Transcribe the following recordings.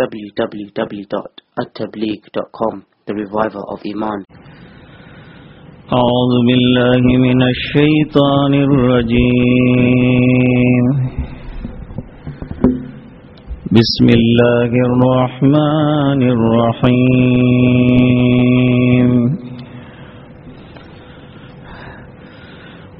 www.attableek.com The Reviver of Iman. أعوذ بالله من الشيطان الرجيم. بسم الله الرحمن الرحيم.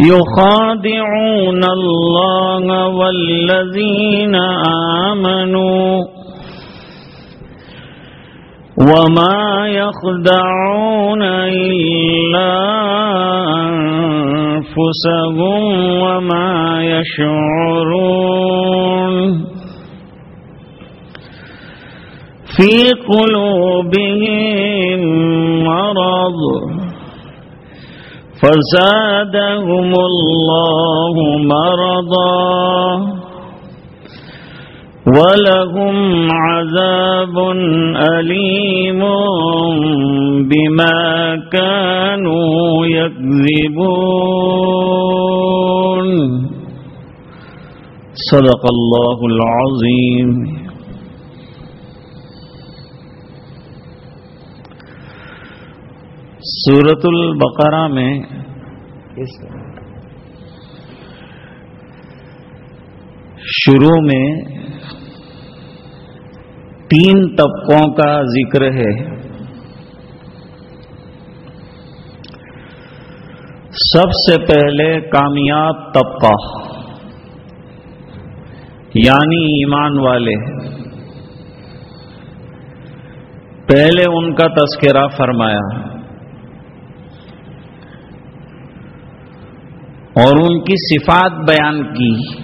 يخادعون الله والذين آمنوا وما يخدعون إلا أنفسهم وما يشعرون في قلوبهم مرض فزادهم الله مرضا ولهم عذاب أليم بما كانوا يكذبون. صدق الله العظيم. سورة البقرہ میں شروع میں تین طبقوں کا ذکر ہے۔ سب سے پہلے کامیاب طبقہ یعنی ایمان والے۔ پہلے ان کا تذکرہ فرمایا۔ اور ان کی صفات بیان کی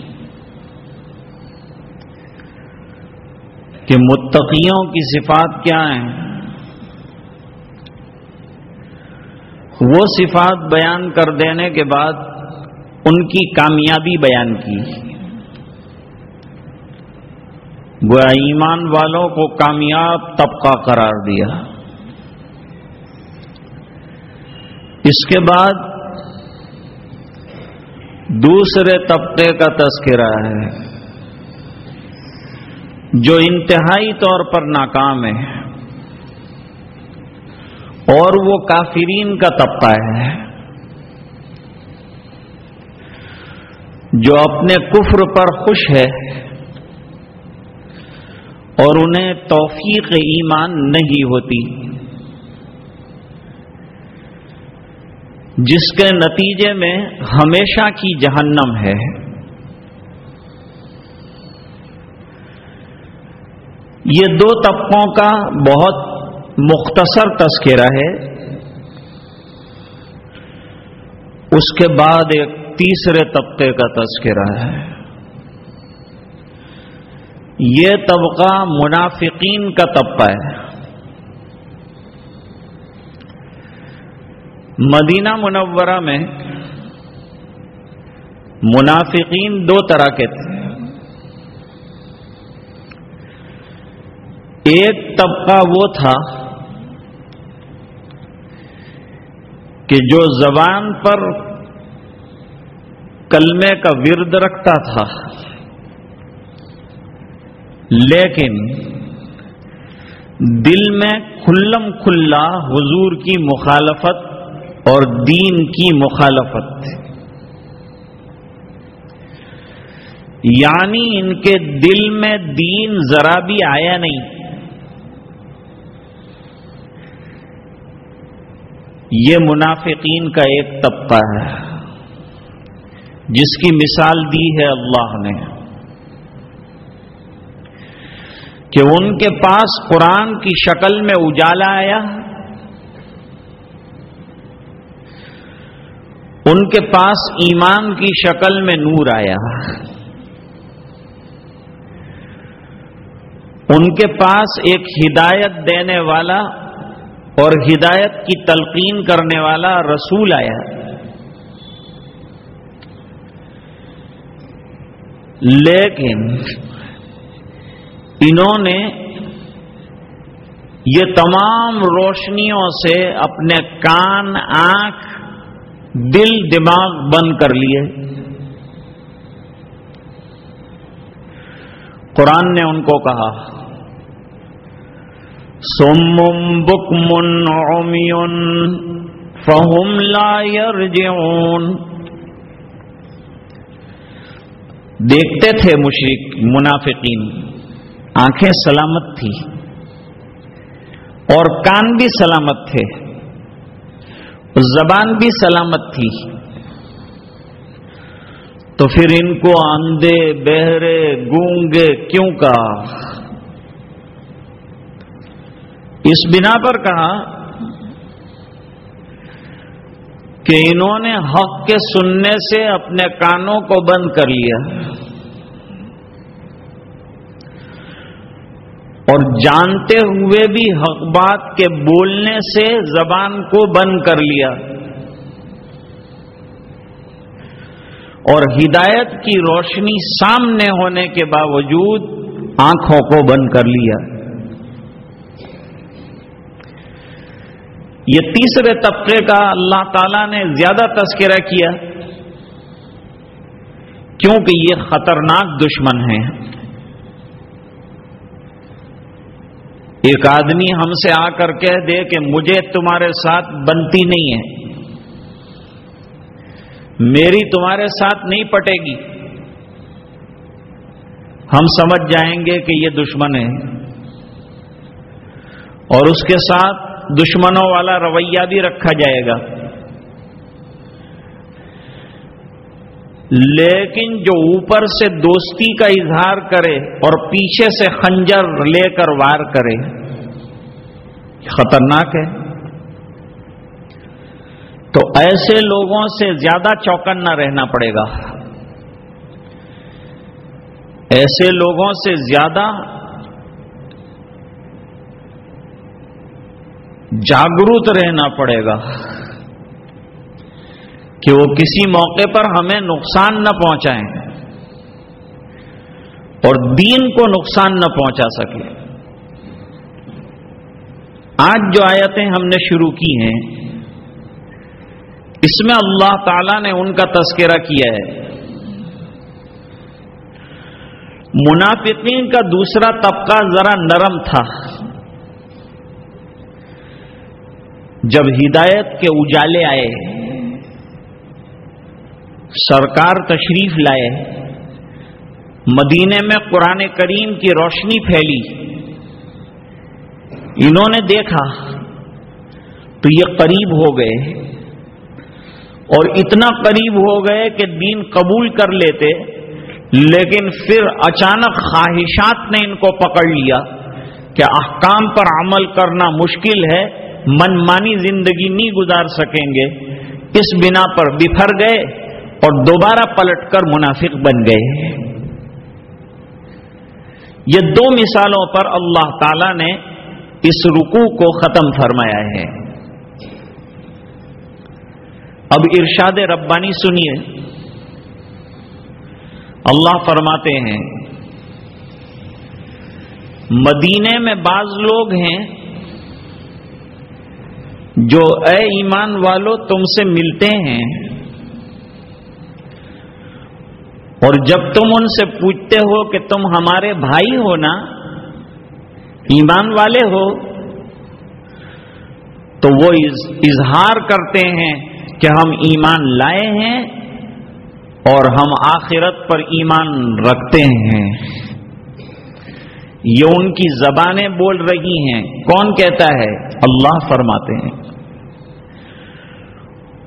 کہ متقیوں کی صفات کیا ہیں۔ وہ صفات بیان کر دینے کے بعد ان کی کامیابی بیان کی۔ گویا ایمان والوں کو کامیاب طبقہ قرار دیا۔ اس کے بعد دوسرے طبقے کا تذکرہ ہے، جو انتہائی طور پر ناکام ہے، اور وہ کافرین کا طبقہ ہے، جو اپنے کفر پر خوش ہے اور انہیں توفیق ایمان نہیں ہوتی۔ جس کے نتیجے میں ہمیشہ کی جہنم ہے۔ یہ دو طبقوں کا بہت مختصر تذکرہ ہے۔ اس کے بعد ایک تیسرے طبقے کا تذکرہ ہے۔ یہ طبقہ منافقین کا طبقہ ہے۔ مدینہ منورہ میں منافقین دو طرح کے تھے۔ ایک طبقہ وہ تھا کہ جو زبان پر کلمے کا ورد رکھتا تھا، لیکن دل میں کھلم کھلا حضور کی مخالفت اور دین کی مخالفت یعنی ان کے دل میں دین ذرا بھی آیا نہیں۔ یہ منافقین کا ایک طبقہ ہے۔ جس کی مثال دی ہے اللہ نے۔ کہ ان کے پاس قرآن کی شکل میں اجالا آیا۔ ان کے پاس ایمان کی شکل میں نور آیا۔ ان کے پاس ایک ہدایت دینے والا اور ہدایت کی تلقین کرنے والا رسول آیا۔ لیکن انہوں نے یہ تمام روشنیوں سے اپنے کان، آنکھ دل دماغ بند کر لیے۔ قرآن نے ان کو کہا، سمم بکمن عمیون فہم لا یرجعون دیکھتے تھے مشرق منافقین، آنکھیں سلامت تھی اور کان بھی سلامت تھے۔ زبان بھی سلامت تھی۔ تو پھر ان کو اندھے بہرے گونگے کیوں کہا اس بنا پر کہا کہ انہوں نے حق کے سننے سے اپنے کانوں کو بند کر لیا۔ اور جانتے ہوئے بھی حق بات کے بولنے سے زبان کو بند کر لیا۔ اور ہدایت کی روشنی سامنے ہونے کے باوجود آنکھوں کو بند کر لیا۔ یہ تیسرے طبقے کا اللہ تعالی نے زیادہ تذکرہ کیا، کیونکہ یہ خطرناک دشمن ہیں۔ ایک آدمی ہم سے آ کر کہہ دے کہ مجھے تمہارے ساتھ بنتی نہیں ہے۔ میری تمہارے ساتھ نہیں پٹے گی۔ ہم سمجھ جائیں گے کہ یہ دشمن ہے۔ اور اس کے ساتھ دشمنوں والا رویہ بھی رکھا جائے گا۔ لیکن جو اوپر سے دوستی کا اظہار کرے اور پیچھے سے خنجر لے کر وار کرے خطرناک ہے۔ تو ایسے لوگوں سے زیادہ چوکن نہ رہنا پڑے گا۔ ایسے لوگوں سے زیادہ جاگروت رہنا پڑے گا۔ کہ وہ کسی موقع پر ہمیں نقصان نہ پہنچائیں اور دین کو نقصان نہ پہنچا سکے۔ آج جو آیتیں ہم نے شروع کی ہیں، اس میں اللہ تعالی نے ان کا تذکرہ کیا ہے۔ منافقین کا دوسرا طبقہ ذرا نرم تھا۔ جب ہدایت کے اجالے آئے سرکار تشریف لائے مدینے میں قرآن کریم کی روشنی پھیلی۔ انہوں نے دیکھا تو یہ قریب ہو گئے۔ اور اتنا قریب ہو گئے کہ دین قبول کر لیتے، لیکن پھر اچانک خواہشات نے ان کو پکڑ لیا کہ احکام پر عمل کرنا مشکل ہے من مانی زندگی نہیں گزار سکیں گے۔ اس بنا پر بفر گئے۔ اور دوبارہ پلٹ کر منافق بن گئے یہ دو مثالوں پر اللہ تعالی نے اس رکوع کو ختم فرمایا ہے۔ اب ارشاد ربانی سنیے۔ اللہ فرماتے ہیں، مدینے میں بعض لوگ ہیں جو اے ایمان والو تم سے ملتے ہیں اور جب تم ان سے پوچھتے ہو کہ تم ہمارے بھائی ہو نا، ایمان والے ہو، تو وہ اظہار کرتے ہیں کہ ہم ایمان لائے ہیں اور ہم آخرت پر ایمان رکھتے ہیں۔ یہ ان کی زبانیں بول رہی ہیں۔ کون کہتا ہے؟ اللہ فرماتے ہیں۔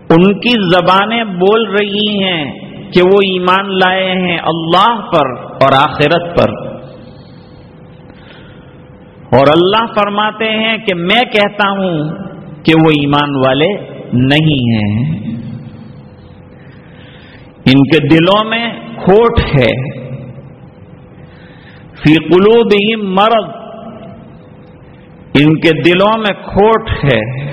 ان کی زبانیں بول رہی ہیں۔ کہ وہ ایمان لائے ہیں اللہ پر اور آخرت پر۔ اور اللہ فرماتے ہیں کہ میں کہتا ہوں کہ وہ ایمان والے نہیں ہیں۔ ان کے دلوں میں کھوٹ ہے۔ فی قلوبہم مرض۔ ان کے دلوں میں کھوٹ ہے۔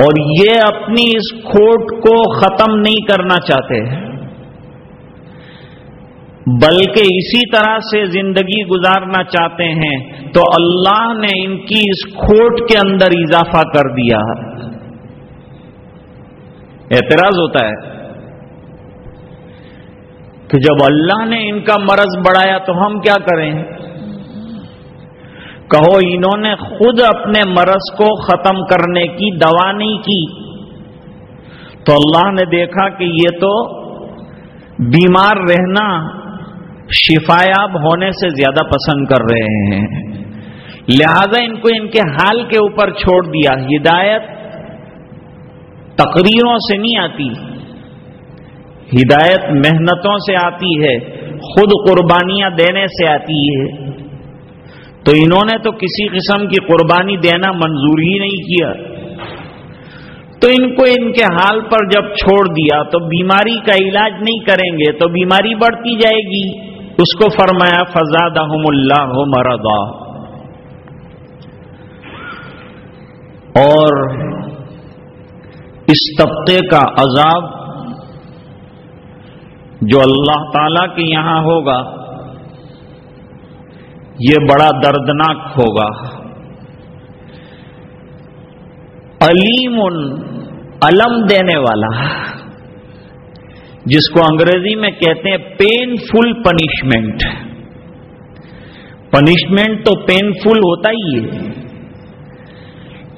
اور یہ اپنی اس کھوٹ کو ختم نہیں کرنا چاہتے بلکہ اسی طرح سے زندگی گزارنا چاہتے ہیں۔ تو اللہ نے ان کی اس کھوٹ کے اندر اضافہ کر دیا۔ اعتراض ہوتا ہے کہ جب اللہ نے ان کا مرض بڑھایا تو ہم کیا کریں؟ کہو انہوں نے خود اپنے مرض کو ختم کرنے کی دوا نہیں کی۔ تو اللہ نے دیکھا کہ یہ تو بیمار رہنا شفایاب ہونے سے زیادہ پسند کر رہے ہیں۔ لہذا ان کو ان کے حال کے اوپر چھوڑ دیا۔ ہدایت تقریروں سے نہیں آتی۔ ہدایت محنتوں سے آتی ہے۔ خود قربانیاں دینے سے آتی ہے۔ تو انہوں نے تو کسی قسم کی قربانی دینا منظور ہی نہیں کیا۔ تو ان کو ان کے حال پر جب چھوڑ دیا، تو بیماری کا علاج نہیں کریں گے، تو بیماری بڑھتی جائے گی۔ اس کو فرمایا فضاد اللہ مردا اور اس طبقے کا عذاب جو اللہ تعالی کے یہاں ہوگا یہ بڑا دردناک ہوگا۔ علیم علم دینے والا، جس کو انگریزی میں کہتے ہیں پین فل پنشمنٹ پنشمنٹ تو پین فل ہوتا ہی ہے۔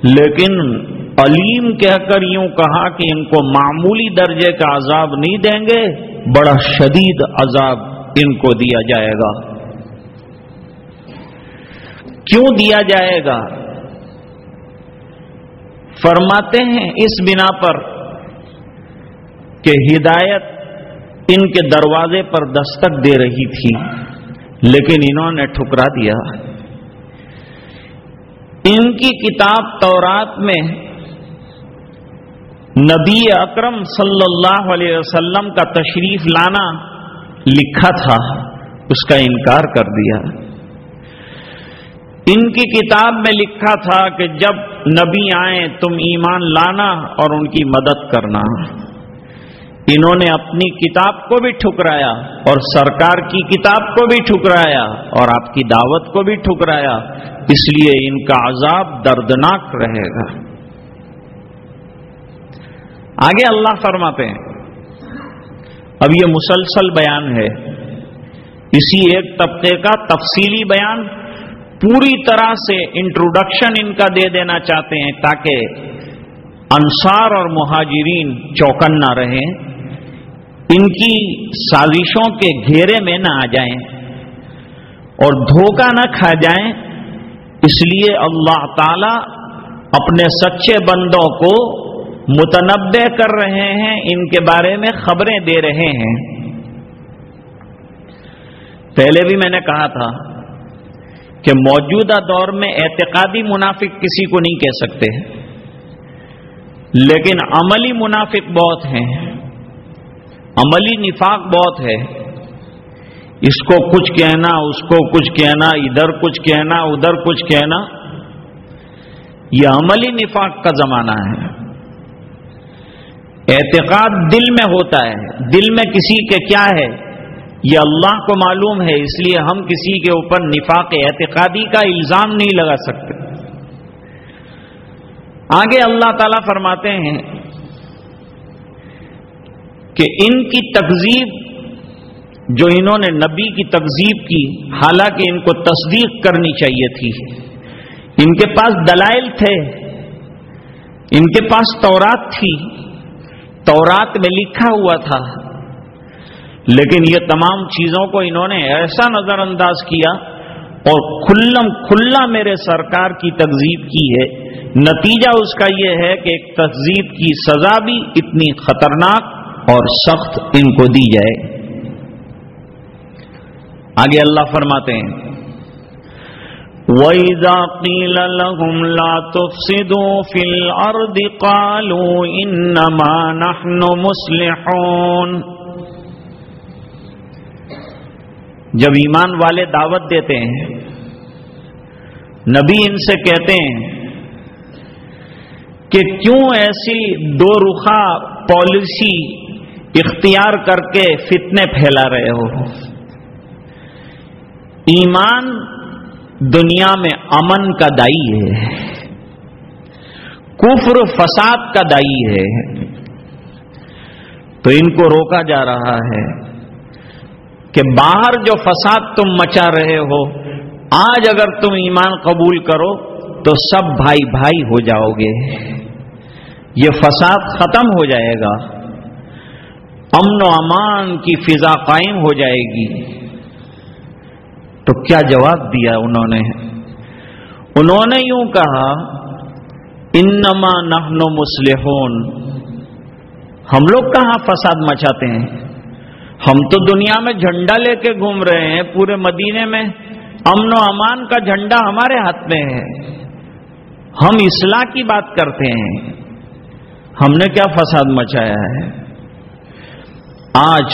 لیکن علیم کہہ کر یوں کہا کہ ان کو معمولی درجے کا عذاب نہیں دیں گے، بڑا شدید عذاب ان کو دیا جائے گا۔ کیوں دیا جائے گا؟ فرماتے ہیں اس بنا پر کہ ہدایت ان کے دروازے پر دستک دے رہی تھی، لیکن انہوں نے ٹھکرا دیا۔ ان کی کتاب تورات میں نبی اکرم صلی اللہ علیہ وسلم کا تشریف لانا لکھا تھا، اس کا انکار کر دیا۔ ان کی کتاب میں لکھا تھا کہ جب نبی آئیں تم ایمان لانا اور ان کی مدد کرنا۔ انہوں نے اپنی کتاب کو بھی ٹھکرایا اور سرکار کی کتاب کو بھی ٹھکرایا اور آپ کی دعوت کو بھی ٹھکرایا۔ اس لیے ان کا عذاب دردناک رہے گا۔ آگے اللہ فرماتے ہیں۔ اب یہ مسلسل بیان ہے۔ اسی ایک طبقے کا تفصیلی بیان۔ پوری طرح سے انٹروڈکشن ان کا دے دینا چاہتے ہیں تاکہ انصار اور مہاجرین چوکن نہ رہیں، ان کی سازشوں کے گھیرے میں نہ آ جائیں اور دھوکہ نہ کھا جائیں، اس لیے اللہ تعالی اپنے سچے بندوں کو متنبع کر رہے ہیں، ان کے بارے میں خبریں دے رہے ہیں۔ پہلے بھی میں نے کہا تھا کہ موجودہ دور میں اعتقادی منافق کسی کو نہیں کہہ سکتے لیکن عملی منافق بہت ہیں۔ عملی نفاق بہت ہے۔ اس کو کچھ کہنا، اس کو کچھ کہنا، ادھر کچھ کہنا، ادھر کچھ کہنا، یہ عملی نفاق کا زمانہ ہے۔ اعتقاد دل میں ہوتا ہے۔ دل میں کسی کے کیا ہے؟ یہ اللہ کو معلوم ہے، اس لیے ہم کسی کے اوپر نفاق اعتقادی کا الزام نہیں لگا سکتے۔ آگے اللہ تعالی فرماتے ہیں کہ ان کی تقزیب جو انہوں نے نبی کی تقزیب کی، حالانکہ ان کو تصدیق کرنی چاہیے تھی۔ ان کے پاس دلائل تھے، ان کے پاس تورات تھی۔ تورات میں لکھا ہوا تھا لیکن یہ تمام چیزوں کو انہوں نے ایسا نظر انداز کیا اور کھلم کھلا میرے سرکار کی تقزیب کی ہے۔ نتیجہ اس کا یہ ہے کہ ایک تقزیب کی سزا بھی اتنی خطرناک اور سخت ان کو دی جائے۔ آگے اللہ فرماتے ہیں۔ وَإِذَا قِيلَ لَهُمْ لَا تُفْسِدُوا فِي الْأَرْضِ قَالُوا إِنَّمَا نَحْنُ مُسْلِحُونَ جب ایمان والے دعوت دیتے ہیں، نبی ان سے کہتے ہیں کہ کیوں ایسی دو رخا پالیسی اختیار کر کے فتنے پھیلا رہے ہو؟ ایمان دنیا میں امن کا دائی ہے، کفر فساد کا دائی ہے۔ تو ان کو روکا جا رہا ہے۔ کہ باہر جو فساد تم مچا رہے ہو، آج اگر تم ایمان قبول کرو تو سب بھائی بھائی ہو جاؤ گے۔ یہ فساد ختم ہو جائے گا۔ امن و امان کی فضا قائم ہو جائے گی۔ تو کیا جواب دیا انہوں نے؟ انہوں نے یوں کہا، انما نحن مسلحون ہم لوگ کہاں فساد مچاتے ہیں؟ ہم تو دنیا میں جھنڈا لے کے گھوم رہے ہیں، پورے مدینے میں۔ امن و امان کا جھنڈا ہمارے ہاتھ میں ہے۔ ہم اصلاح کی بات کرتے ہیں۔ ہم نے کیا فساد مچایا ہے؟ آج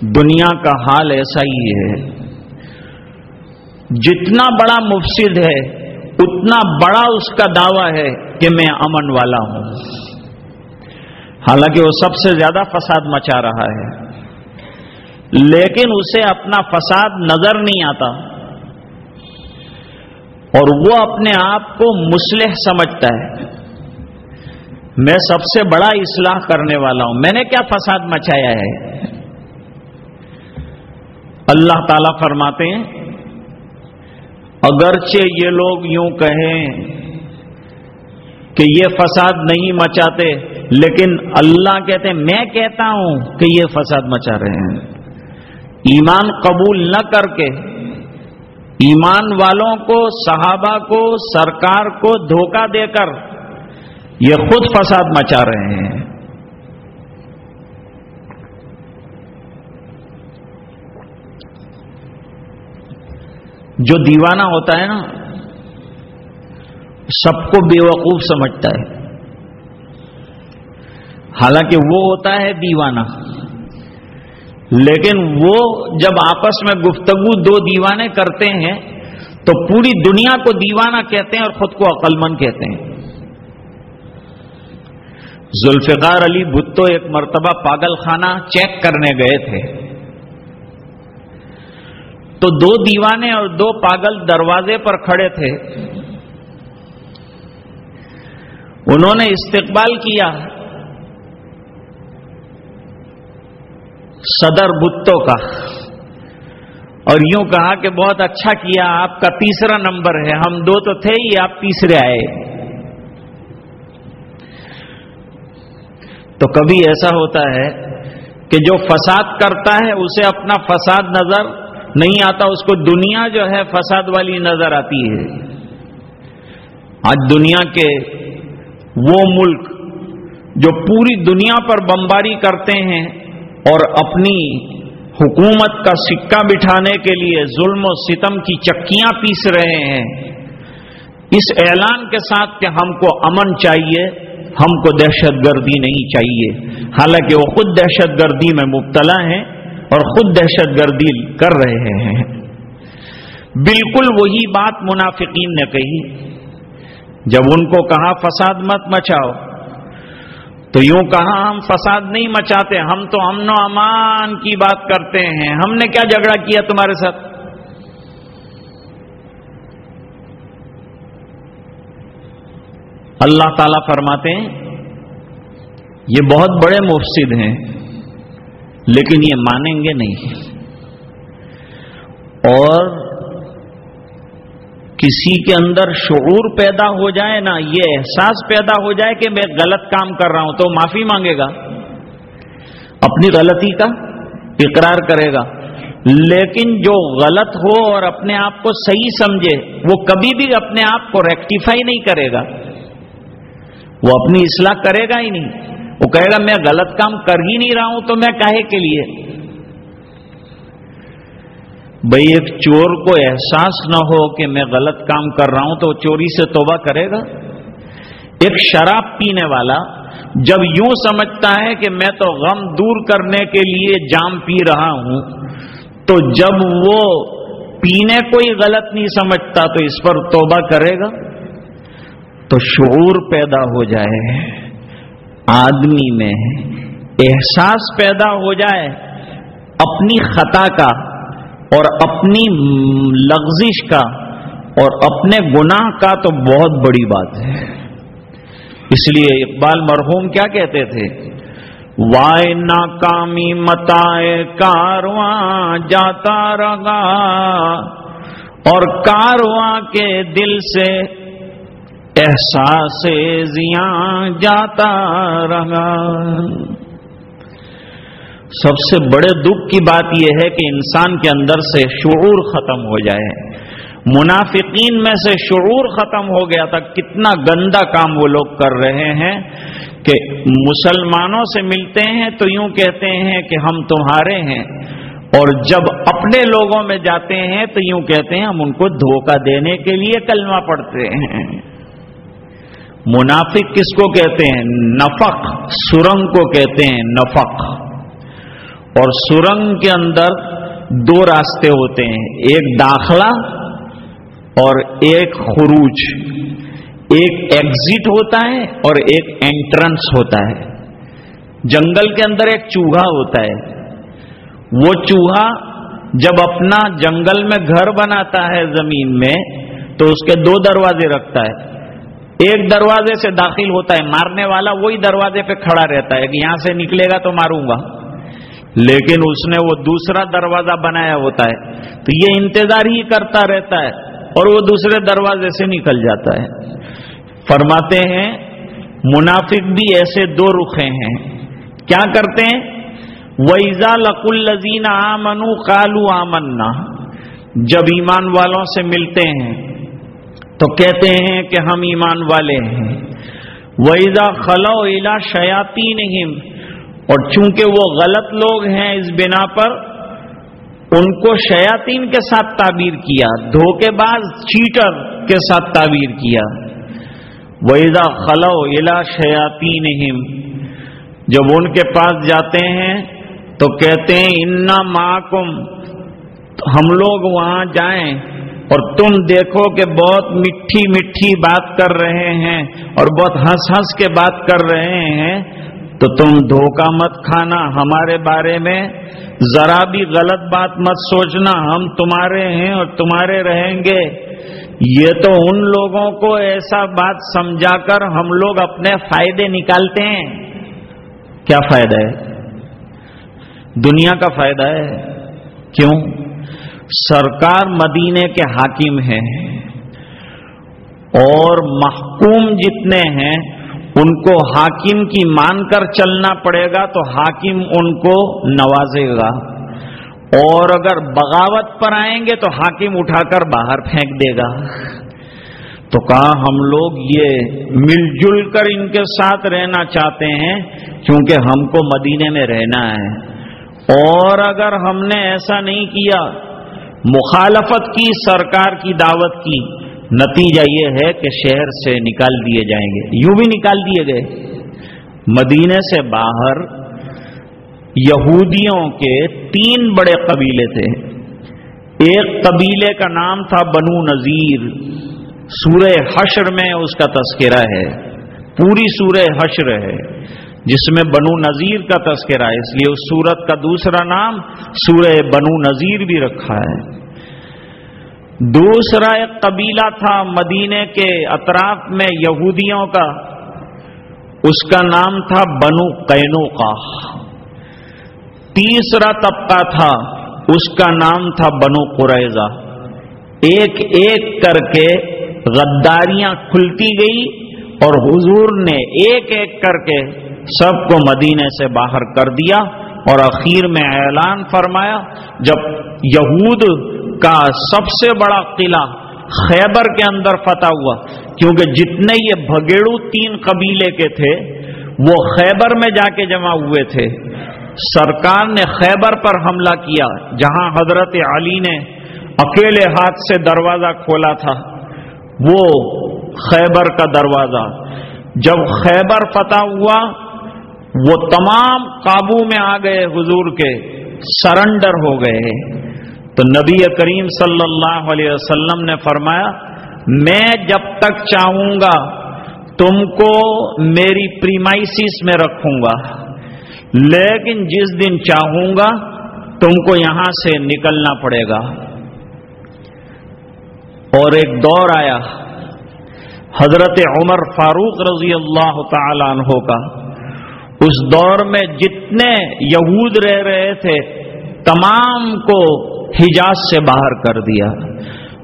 دنیا کا حال ایسا ہی ہے۔ جتنا بڑا مفسد ہے، اتنا بڑا اس کا دعویٰ ہے کہ میں امن والا ہوں۔ حالانکہ وہ سب سے زیادہ فساد مچا رہا ہے۔ لیکن اسے اپنا فساد نظر نہیں آتا اور وہ اپنے آپ کو مسلح سمجھتا ہے۔ میں سب سے بڑا اصلاح کرنے والا ہوں۔ میں نے کیا فساد مچایا ہے؟ اللہ تعالی فرماتے ہیں، اگرچہ یہ لوگ یوں کہیں کہ یہ فساد نہیں مچاتے، لیکن اللہ کہتے ہیں، میں کہتا ہوں کہ یہ فساد مچا رہے ہیں۔ ایمان قبول نہ کر کے ایمان والوں کو، صحابہ کو، سرکار کو دھوکہ دے کر یہ خود فساد مچا رہے ہیں۔ جو دیوانہ ہوتا ہے نا، سب کو بے وقوف سمجھتا ہے۔ حالانکہ وہ ہوتا ہے دیوانہ۔ لیکن وہ جب آپس میں گفتگو دو دیوانے کرتے ہیں، تو پوری دنیا کو دیوانہ کہتے ہیں اور خود کو عقل مند کہتے ہیں۔ ذوالفقار علی بھٹو ایک مرتبہ پاگل خانہ چیک کرنے گئے تھے۔ تو دو دیوانے اور دو پاگل دروازے پر کھڑے تھے۔ انہوں نے استقبال کیا۔ صدر بتوں کا۔ اور یوں کہا کہ بہت اچھا کیا، آپ کا تیسرا نمبر ہے۔ ہم دو تو تھے ہی، آپ تیسرے آئے۔ تو کبھی ایسا ہوتا ہے کہ جو فساد کرتا ہے، اسے اپنا فساد نظر نہیں آتا، اس کو دنیا جو ہے فساد والی نظر آتی ہے۔ آج دنیا کے وہ ملک جو پوری دنیا پر بمباری کرتے ہیں اور اپنی حکومت کا سکہ بٹھانے کے لیے ظلم و ستم کی چکیاں پیس رہے ہیں۔ اس اعلان کے ساتھ کہ ہم کو امن چاہیے، ہم کو دہشت گردی نہیں چاہیے۔ حالانکہ وہ خود دہشت گردی میں مبتلا ہیں اور خود دہشت گردی کر رہے ہیں۔ بالکل وہی بات منافقین نے کہی۔ جب ان کو کہا فساد مت مچاؤ تو یوں کہا ہم فساد نہیں مچاتے، ہم تو امن و امان کی بات کرتے ہیں۔ ہم نے کیا جھگڑا کیا تمہارے ساتھ؟ اللہ تعالی فرماتے ہیں، یہ بہت بڑے مفسد ہیں، لیکن یہ مانیں گے نہیں۔ اور کسی کے اندر شعور پیدا ہو جائے نا، یہ احساس پیدا ہو جائے کہ میں غلط کام کر رہا ہوں، تو معافی مانگے گا۔ اپنی غلطی کا اقرار کرے گا۔ لیکن جو غلط ہو اور اپنے آپ کو صحیح سمجھے، وہ کبھی بھی اپنے آپ کو ریکٹیفائی نہیں کرے گا۔ وہ اپنی اصلاح کرے گا ہی نہیں۔ وہ کہے گا، میں غلط کام کر ہی نہیں رہا ہوں، تو میں کہے کے لیے؟ بھائی ایک چور کو احساس نہ ہو کہ میں غلط کام کر رہا ہوں تو چوری سے توبہ کرے گا؟ ایک شراب پینے والا جب یوں سمجھتا ہے کہ میں تو غم دور کرنے کے لیے جام پی رہا ہوں، تو جب وہ پینے کوئی غلط نہیں سمجھتا تو اس پر توبہ کرے گا؟ تو شعور پیدا ہو جائے، آدمی میں احساس پیدا ہو جائے، اپنی خطا کا اور اپنی لغزش کا اور اپنے گناہ کا تو بہت بڑی بات ہے۔ اس لیے اقبال مرحوم کیا کہتے تھے؟ وائے ناکامی متا کارواں جاتا رگا اور کارواں کے دل سے احساس زیاں جاتا رہا۔ سب سے بڑے دکھ کی بات یہ ہے کہ انسان کے اندر سے شعور ختم ہو جائے۔ منافقین میں سے شعور ختم ہو گیا تھا۔ کتنا گندا کام وہ لوگ کر رہے ہیں کہ مسلمانوں سے ملتے ہیں تو یوں کہتے ہیں کہ ہم تمہارے ہیں۔ اور جب اپنے لوگوں میں جاتے ہیں تو یوں کہتے ہیں ہم ان کو دھوکہ دینے کے لیے کلمہ پڑھتے ہیں۔ منافق کس کو کہتے ہیں؟ نفق، سرنگ کو کہتے ہیں، نفق۔ اور سرنگ کے اندر دو راستے ہوتے ہیں، ایک داخلہ اور ایک خروج۔ ایک ایگزٹ ہوتا ہے اور ایک انٹرنس ہوتا ہے۔ جنگل کے اندر ایک چوہا ہوتا ہے۔ وہ چوہا جب اپنا جنگل میں گھر بناتا ہے زمین میں، تو اس کے دو دروازے رکھتا ہے۔ ایک دروازے سے داخل ہوتا ہے، مارنے والا وہی دروازے پہ کھڑا رہتا ہے، کہ یہاں سے نکلے گا تو ماروں گا۔ لیکن اس نے وہ دوسرا دروازہ بنایا ہوتا ہے تو یہ انتظار ہی کرتا رہتا ہے اور وہ دوسرے دروازے سے نکل جاتا ہے۔ فرماتے ہیں، منافق بھی ایسے دو رخے ہیں۔ کیا کرتے ہیں؟ ویزا لق الزین آمنو کالو آمنا۔ جب ایمان والوں سے ملتے ہیں، تو کہتے ہیں کہ ہم ایمان والے ہیں۔ ویزا خلو الا شیاتی نہیں اور چونکہ وہ غلط لوگ ہیں اس بنا پر، ان کو شیاتین کے ساتھ تعبیر کیا دھوکے باز چیٹر کے ساتھ تعبیر کیا۔ ویزا خلو الا شیاتی جب ان کے پاس جاتے ہیں تو کہتے ہیں انا محکم ہم لوگ وہاں جائیں اور تم دیکھو کہ بہت میٹھی میٹھی بات کر رہے ہیں اور بہت ہنس ہنس کے بات کر رہے ہیں۔ تو تم دھوکہ مت کھانا ہمارے بارے میں۔ ذرا بھی غلط بات مت سوچنا، ہم تمہارے ہیں اور تمہارے رہیں گے۔ یہ تو ان لوگوں کو ایسا بات سمجھا کر ہم لوگ اپنے فائدے نکالتے ہیں۔ کیا فائدہ ہے؟ دنیا کا فائدہ ہے۔ کیوں؟ سرکار مدینے کے حاکم ہیں اور محکوم جتنے ہیں ان کو حاکم کی مان کر چلنا پڑے گا تو حاکم ان کو نوازے گا۔ اور اگر بغاوت پر آئیں گے تو حاکم اٹھا کر باہر پھینک دے گا۔ تو کہا، ہم لوگ یہ مل جل کر ان کے ساتھ رہنا چاہتے ہیں کیونکہ ہم کو مدینے میں رہنا ہے۔ اور اگر ہم نے ایسا نہیں کیا، مخالفت کی، سرکار کی دعوت کی نتیجہ یہ ہے کہ شہر سے نکال دیے جائیں گے۔ یوں بھی نکال دیے گئے۔ مدینے سے باہر یہودیوں کے تین بڑے قبیلے تھے۔ ایک قبیلے کا نام تھا بنو نذیر۔ سورہ حشر میں اس کا تذکرہ ہے۔ پوری سورہ حشر ہے۔ جس میں بنو نذیر کا تذکرہ ہے۔ اس لیے اس سورت کا دوسرا نام سورہ بنو نذیر بھی رکھا ہے۔ دوسرا ایک قبیلہ تھا مدینے کے اطراف میں یہودیوں کا، اس کا نام تھا بنو قینو کا تیسرا طبقہ تھا، اس کا نام تھا بنو قریضہ ایک ایک کر کے غداریاں کھلتی گئی اور حضور نے ایک ایک کر کے سب کو مدینے سے باہر کر دیا اور اخیر میں اعلان فرمایا، جب یہود کا سب سے بڑا قلعہ خیبر کے اندر فتح ہوا۔ کیونکہ جتنے یہ بھگیڑو تین قبیلے کے تھے، وہ خیبر میں جا کے جمع ہوئے تھے۔ سرکار نے خیبر پر حملہ کیا، جہاں حضرت علی نے اکیلے ہاتھ سے دروازہ کھولا تھا۔ وہ خیبر کا دروازہ۔ جب خیبر فتح ہوا، وہ تمام قابو میں آ گئے، حضور کے سرنڈر ہو گئے۔ تو نبی کریم صلی اللہ علیہ وسلم نے فرمایا، میں جب تک چاہوں گا، تم کو میری پریمائسس میں رکھوں گا۔ لیکن جس دن چاہوں گا، تم کو یہاں سے نکلنا پڑے گا۔ اور ایک دور آیا، حضرت عمر فاروق رضی اللہ تعالی عنہ کا۔ اس دور میں جتنے یہود رہ رہے تھے، تمام کو حجاز سے باہر کر دیا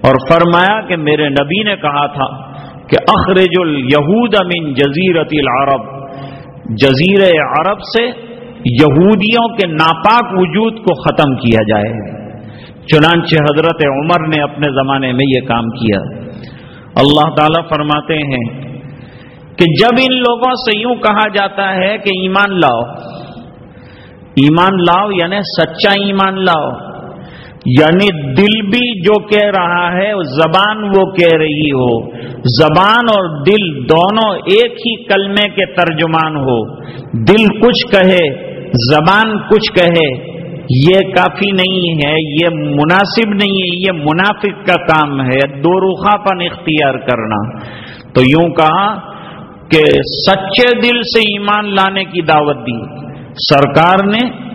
اور فرمایا کہ میرے نبی نے کہا تھا کہ اخرج الہود من جزیرت العرب۔ جزیر عرب سے یہودیوں کے ناپاک وجود کو ختم کیا جائے۔ چنانچہ حضرت عمر نے اپنے زمانے میں یہ کام کیا۔ اللہ تعالی فرماتے ہیں کہ جب ان لوگوں سے یوں کہا جاتا ہے کہ ایمان لاؤ ایمان لاؤ یعنی سچا ایمان لاؤ۔ یعنی دل بھی جو کہہ رہا ہے، زبان وہ کہہ رہی ہو۔ زبان اور دل دونوں ایک ہی کلمے کے ترجمان ہو۔ دل کچھ کہے، زبان کچھ کہے۔ یہ کافی نہیں ہے، یہ مناسب نہیں ہے، یہ منافق کا کام ہے۔ دو روخا پن اختیار کرنا۔ تو یوں کہا کہ سچے دل سے ایمان لانے کی دعوت دی۔ سرکار نے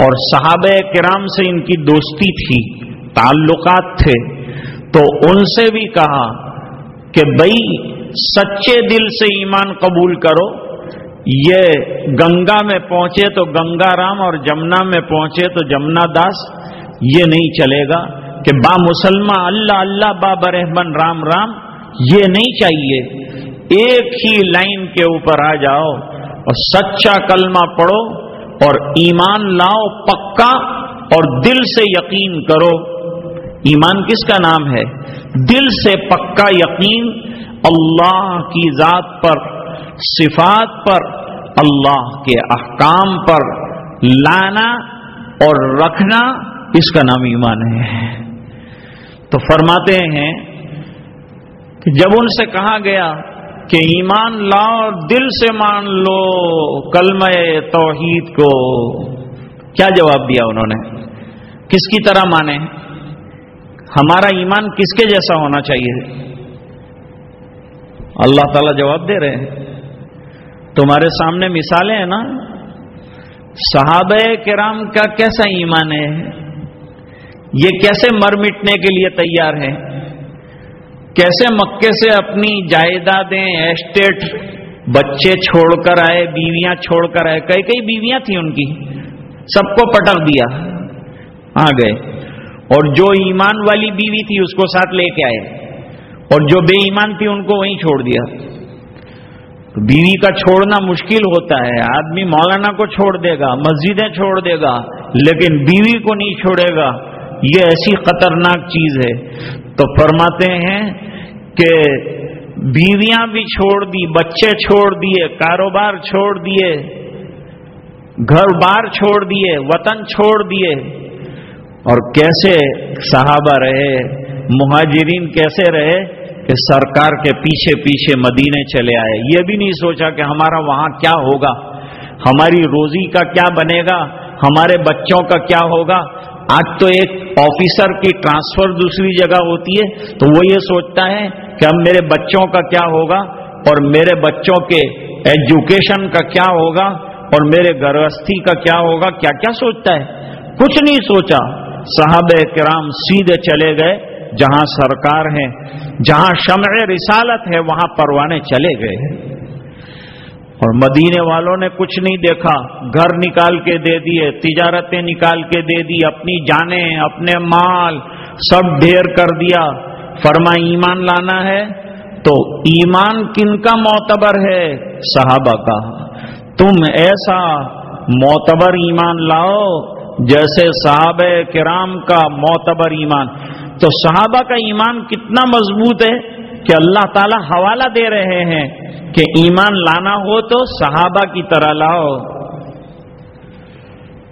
اور صحابہ کرام سے ان کی دوستی تھی، تعلقات تھے، تو ان سے بھی کہا کہ بھائی سچے دل سے ایمان قبول کرو، یہ گنگا میں پہنچے تو گنگا رام اور جمنا میں پہنچے تو جمنا داس، یہ نہیں چلے گا کہ با مسلمان اللہ اللہ با برحمن رام رام، یہ نہیں چاہیے۔ ایک ہی لائن کے اوپر آ جاؤ اور سچا کلمہ پڑھو۔ اور ایمان لاؤ پکا اور دل سے یقین کرو۔ ایمان کس کا نام ہے؟ دل سے پکا یقین اللہ کی ذات پر، صفات پر، اللہ کے احکام پر لانا اور رکھنا اس کا نام ایمان ہے۔ تو فرماتے ہیں کہ جب ان سے کہا گیا کہ ایمان لاؤ دل سے مان لو کلم توحید کو۔ کیا جواب دیا انہوں نے؟ کس کی طرح مانے؟ ہمارا ایمان کس کے جیسا ہونا چاہیے؟ اللہ تعالی جواب دے رہے ہیں۔ تمہارے سامنے مثالیں ہیں نا؟ صحابہ کرام کا کیسا ایمان ہے؟ یہ کیسے مر مٹنے کے لیے تیار ہیں؟ کیسے مکے سے اپنی جائیدادیں ایسٹیٹ بچے چھوڑ کر آئے، بیویاں چھوڑ کر آئے، کئی کئی بیویاں تھیں ان کی، سب کو پٹک دیا، آ گئے۔ اور جو ایمان والی بیوی تھی اس کو ساتھ لے کے آئے، اور جو بے ایمان تھی ان کو وہیں چھوڑ دیا۔ بیوی کا چھوڑنا مشکل ہوتا ہے، آدمی مولانا کو چھوڑ دے گا، مسجدیں چھوڑ دے گا، لیکن بیوی کو نہیں چھوڑے گا، یہ ایسی خطرناک چیز ہے۔ تو فرماتے ہیں کہ بیویاں بھی چھوڑ دی، بچے چھوڑ دیے، کاروبار چھوڑ دیے، گھر بار چھوڑ دیے، وطن چھوڑ دیے۔ اور کیسے صحابہ رہے، مہاجرین کیسے رہے کہ سرکار کے پیچھے پیچھے مدینے چلے آئے۔ یہ بھی نہیں سوچا کہ ہمارا وہاں کیا ہوگا، ہماری روزی کا کیا بنے گا، ہمارے بچوں کا کیا ہوگا۔ آج تو ایک آفیسر کی ٹرانسفر دوسری جگہ ہوتی ہے، تو وہ یہ سوچتا ہے کہ اب میرے بچوں کا کیا ہوگا اور میرے بچوں کے ایجوکیشن کا کیا ہوگا اور میرے گرہستی کا کیا ہوگا، کیا کیا سوچتا ہے؟ کچھ نہیں سوچا۔ صاحب کرام سیدھے چلے گئے، جہاں سرکار ہے جہاں شمع رسالت ہے، وہاں پروانے چلے گئے۔ اور مدینے والوں نے کچھ نہیں دیکھا، گھر نکال کے دے دیے، تجارتیں نکال کے دے دی، اپنی جانیں، اپنے مال سب ڈھیر کر دیا۔ فرما ایمان لانا ہے؟ تو ایمان کن کا معتبر ہے؟ صحابہ کا۔ تم ایسا معتبر ایمان لاؤ جیسے صحابہ کرام کا معتبر ایمان۔ تو صحابہ کا ایمان کتنا مضبوط ہے؟ کہ اللہ تعالی حوالہ دے رہے ہیں کہ ایمان لانا ہو تو صحابہ کی طرح لاؤ۔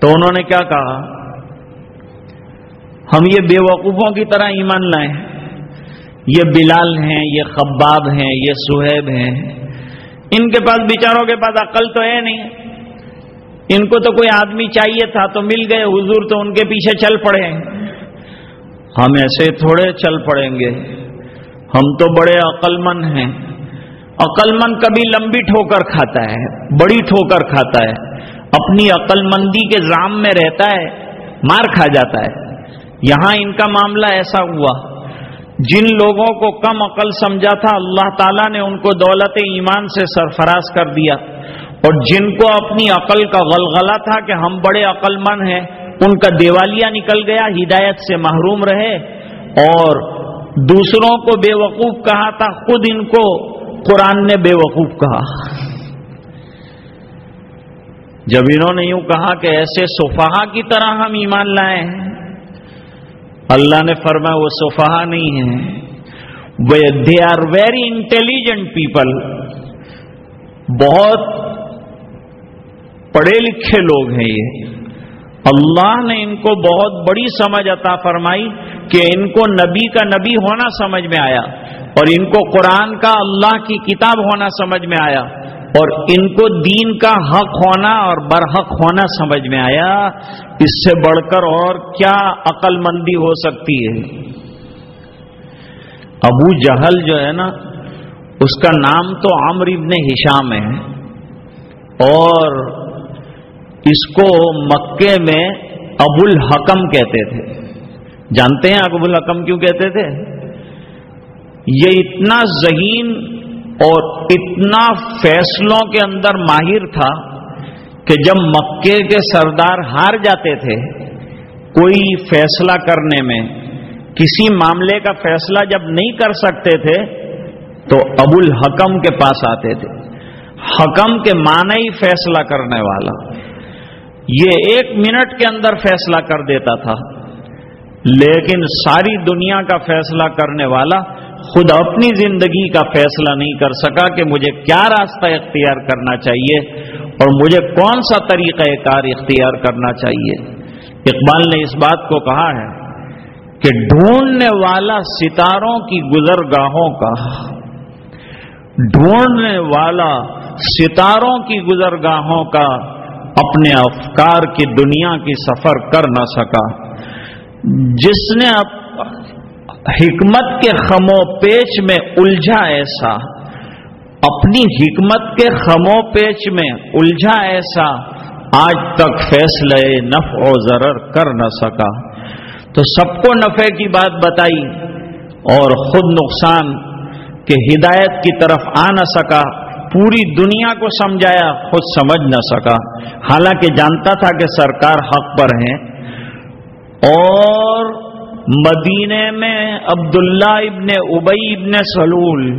تو انہوں نے کیا کہا؟ ہم یہ بے وقوفوں کی طرح ایمان لائیں۔ یہ بلال ہیں، یہ خباب ہیں، یہ سہیب ہیں۔ ان کے پاس بیچاروں کے پاس عقل تو ہے نہیں۔ ان کو تو کوئی آدمی چاہیے تھا تو مل گئے۔ حضور تو ان کے پیچھے چل پڑے۔ ہم ایسے تھوڑے چل پڑیں گے۔ ہم تو بڑے عقل مند ہیں۔ عقل مند کبھی لمبی ٹھوکر کھاتا ہے، بڑی ٹھوکر کھاتا ہے۔ اپنی عقل مندی کے زام میں رہتا ہے، مار کھا جاتا ہے۔ یہاں ان کا معاملہ ایسا ہوا۔ جن لوگوں کو کم عقل سمجھا تھا، اللہ تعالیٰ نے ان کو دولت ایمان سے سرفراز کر دیا۔ اور جن کو اپنی عقل کا غلغلہ تھا کہ ہم بڑے عقل مند ہیں، ان کا دیوالیہ نکل گیا، ہدایت سے محروم رہے۔ اور دوسروں کو بے وقوف کہا تھا، خود ان کو قرآن نے بے وقوف کہا۔ جب انہوں نے یوں کہا کہ ایسے صفحہ کی طرح ہم ایمان لائے ہیں، اللہ نے فرمایا، وہ صفحہ نہیں ہے they are very intelligent people بہت پڑھے لکھے لوگ ہیں یہ۔ اللہ نے ان کو بہت بڑی سمجھ عطا فرمائی کہ ان کو نبی کا نبی ہونا سمجھ میں آیا اور ان کو قرآن کا اللہ کی کتاب ہونا سمجھ میں آیا اور ان کو دین کا حق ہونا اور برحق ہونا سمجھ میں آیا۔ اس سے بڑھ کر اور کیا عقل مندی ہو سکتی ہے؟ ابو جہل جو ہے نا، اس کا نام تو عمر ابن ہشام ہے اور اس کو مکے میں ابو الحکم کہتے تھے۔ جانتے ہیں ابو الحکم کیوں کہتے تھے؟ یہ اتنا ذہین اور اتنا فیصلوں کے اندر ماہر تھا کہ جب مکے کے سردار ہار جاتے تھے، کوئی فیصلہ کرنے میں، کسی معاملے کا فیصلہ جب نہیں کر سکتے تھے، تو ابو الحکم کے پاس آتے تھے۔ حکم کے معنی ہی فیصلہ کرنے والا۔ یہ ایک منٹ کے اندر فیصلہ کر دیتا تھا۔ لیکن ساری دنیا کا فیصلہ کرنے والا خود اپنی زندگی کا فیصلہ نہیں کر سکا کہ مجھے کیا راستہ اختیار کرنا چاہیے اور مجھے کون سا طریقہ کار اختیار کرنا چاہیے۔ اقبال نے اس بات کو کہا ہے کہ ڈھونڈنے والا ستاروں کی گزر گاہوں کا، ڈھونڈنے والا ستاروں کی گزر گاہوں کا اپنے افکار کی دنیا کی سفر کر نہ سکا۔ جس نے حکمت کے خمو پیچ میں الجھا ایسا، اپنی حکمت کے خمو پیچ میں الجھا ایسا، آج تک فیصلے نفع و ضرر کر نہ سکا۔ تو سب کو نفع کی بات بتائی اور خود نقصان کے ہدایت کی طرف آ نہ سکا۔ پوری دنیا کو سمجھایا، خود سمجھ نہ سکا۔ حالانکہ جانتا تھا کہ سرکار حق پر ہیں اور مدینے میں عبداللہ ابن ابئی ابن سلول،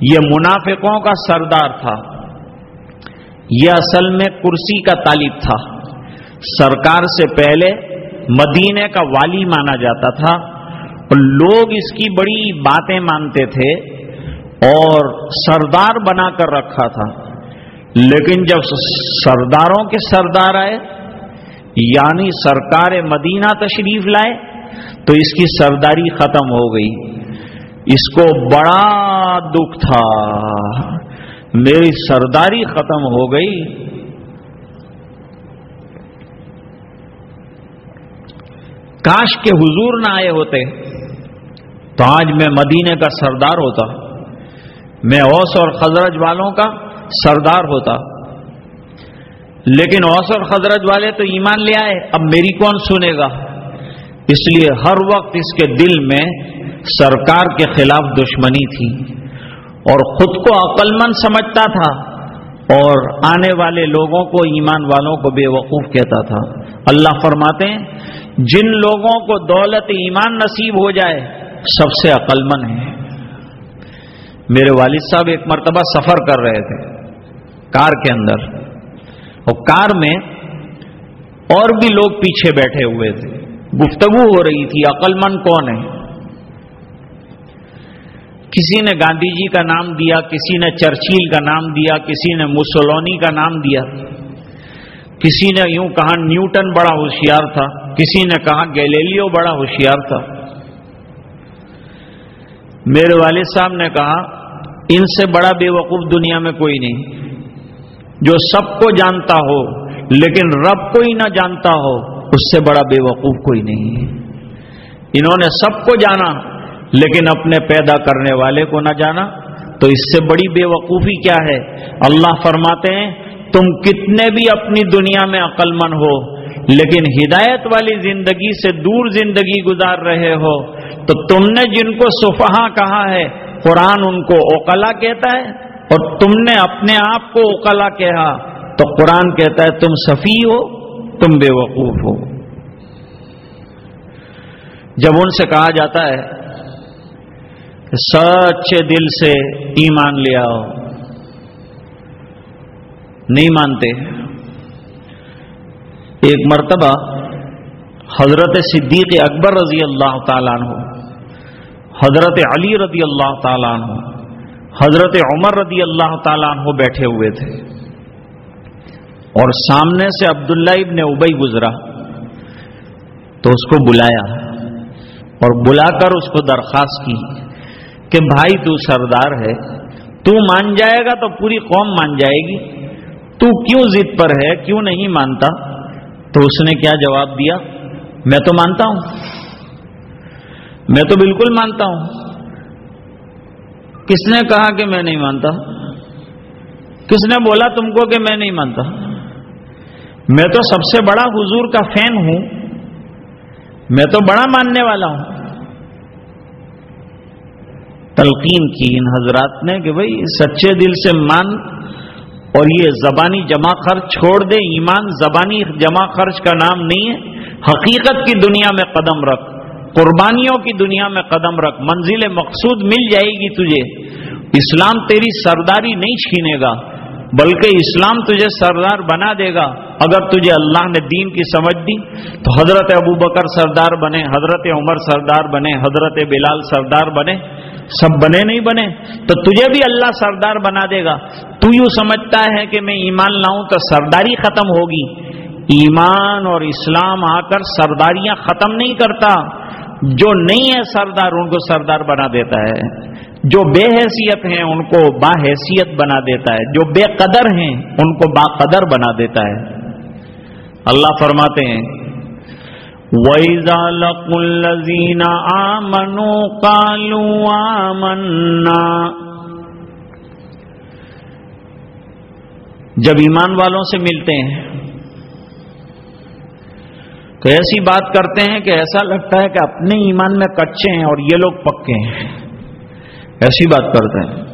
یہ منافقوں کا سردار تھا۔ یہ اصل میں کرسی کا طالب تھا۔ سرکار سے پہلے مدینے کا والی مانا جاتا تھا۔ اور لوگ اس کی بڑی باتیں مانتے تھے۔ اور سردار بنا کر رکھا تھا۔ لیکن جب سرداروں کے سردار آئے یعنی سرکار مدینہ تشریف لائے، تو اس کی سرداری ختم ہو گئی۔ اس کو بڑا دکھ تھا۔ میری سرداری ختم ہو گئی۔ کاش کے حضور نہ آئے ہوتے، تو آج میں مدینے کا سردار ہوتا۔ میں اوس اور خزرج والوں کا سردار ہوتا۔ لیکن اوس اور خزرج والے تو ایمان لے آئے، اب میری کون سنے گا؟ اس لیے ہر وقت اس کے دل میں سرکار کے خلاف دشمنی تھی۔ اور خود کو عقل مند سمجھتا تھا، اور آنے والے لوگوں کو، ایمان والوں کو بے وقوف کہتا تھا۔ اللہ فرماتے ہیں، جن لوگوں کو دولت ایمان نصیب ہو جائے، سب سے عقل مند ہے میرے والد صاحب ایک مرتبہ سفر کر رہے تھے کار کے اندر اور کار میں اور بھی لوگ پیچھے بیٹھے ہوئے تھے۔ گفتگو ہو رہی تھی، عقل مند کون ہے؟ کسی نے گاندھی جی کا نام دیا، کسی نے چرچیل کا نام دیا، کسی نے مسولونی کا نام دیا۔ کسی نے یوں کہا نیوٹن بڑا ہوشیار تھا، کسی نے کہا گیلیلیو بڑا ہوشیار تھا۔ میرے والد صاحب نے کہا، ان سے بڑا بے وقوف دنیا میں کوئی نہیں۔ جو سب کو جانتا ہو، لیکن رب کو ہی نہ جانتا ہو، اس سے بڑا بے وقوف کوئی نہیں۔ ہے انہوں نے سب کو جانا، لیکن اپنے پیدا کرنے والے کو نہ جانا۔ تو اس سے بڑی بے وقوفی کیا ہے؟ اللہ فرماتے ہیں، تم کتنے بھی اپنی دنیا میں عقل مند ہو، لیکن ہدایت والی زندگی سے دور زندگی گزار رہے ہو تو تم نے جن کو صفحہ کہا ہے، قرآن ان کو اوکلا کہتا ہے، اور تم نے اپنے آپ کو اوکلا کہا۔ تو قرآن کہتا ہے، تم صفی ہو، تم بے وقوف ہو۔ جب ان سے کہا جاتا ہے سچے دل سے ایمان لے آؤ، نہیں مانتے۔ ایک مرتبہ حضرت صدیق اکبر رضی اللہ تعالیٰ عنہ، حضرت علی رضی اللہ تعالیٰ عنہ، حضرت عمر رضی اللہ تعالیٰ عنہ بیٹھے ہوئے تھے۔ اور سامنے سے عبداللہ ابن ابئی گزرا، تو اس کو بلایا اور بلا کر اس کو درخواست کی کہ بھائی تو سردار ہے، تو مان جائے گا تو پوری قوم مان جائے گی، تو کیوں ضد پر ہے، کیوں نہیں مانتا؟ تو اس نے کیا جواب دیا؟ میں تو مانتا ہوں۔ میں تو بالکل مانتا ہوں۔ کس نے کہا کہ میں نہیں مانتا؟ کس نے بولا تم کو کہ میں نہیں مانتا؟ میں تو سب سے بڑا حضور کا فین ہوں۔ میں تو بڑا ماننے والا ہوں۔ تلقین کی ان حضرات نے کہ بھائی، سچے دل سے مان اور یہ زبانی جمع خرچ چھوڑ دے ایمان زبانی جمع خرچ کا نام نہیں ہے۔ حقیقت کی دنیا میں قدم رکھ، قربانیوں کی دنیا میں قدم رکھ، منزل مقصود مل جائے گی تجھے۔ اسلام تیری سرداری نہیں چھینے گا، بلکہ اسلام تجھے سردار بنا دے گا۔ اگر تجھے اللہ نے دین کی سمجھ دی، تو حضرت ابو بکر سردار بنے، حضرت عمر سردار بنے، حضرت بلال سردار بنے۔ سب بنے نہیں بنے، تو تجھے بھی اللہ سردار بنا دے گا۔ تو یوں سمجھتا ہے کہ میں ایمان لاؤں تو سرداری ختم ہوگی۔ ایمان اور اسلام آ کر سرداریاں ختم نہیں کرتا۔ جو نہیں ہے سردار، ان کو سردار بنا دیتا ہے۔ جو بے حیثیت ہیں، ان کو با حیثیت بنا دیتا ہے۔ جو بے قدر ہیں، ان کو با قدر بنا دیتا ہے۔ اللہ فرماتے ہیں، وَإِذَا لَقُوا الَّذِينَ آمَنُوا قَالُوا آمَنَّا۔ جب ایمان والوں سے ملتے ہیں تو ایسی بات کرتے ہیں کہ ایسا لگتا ہے کہ اپنے ایمان میں کچے ہیں اور یہ لوگ پکے ہیں؟ ایسی بات کرتے ہیں۔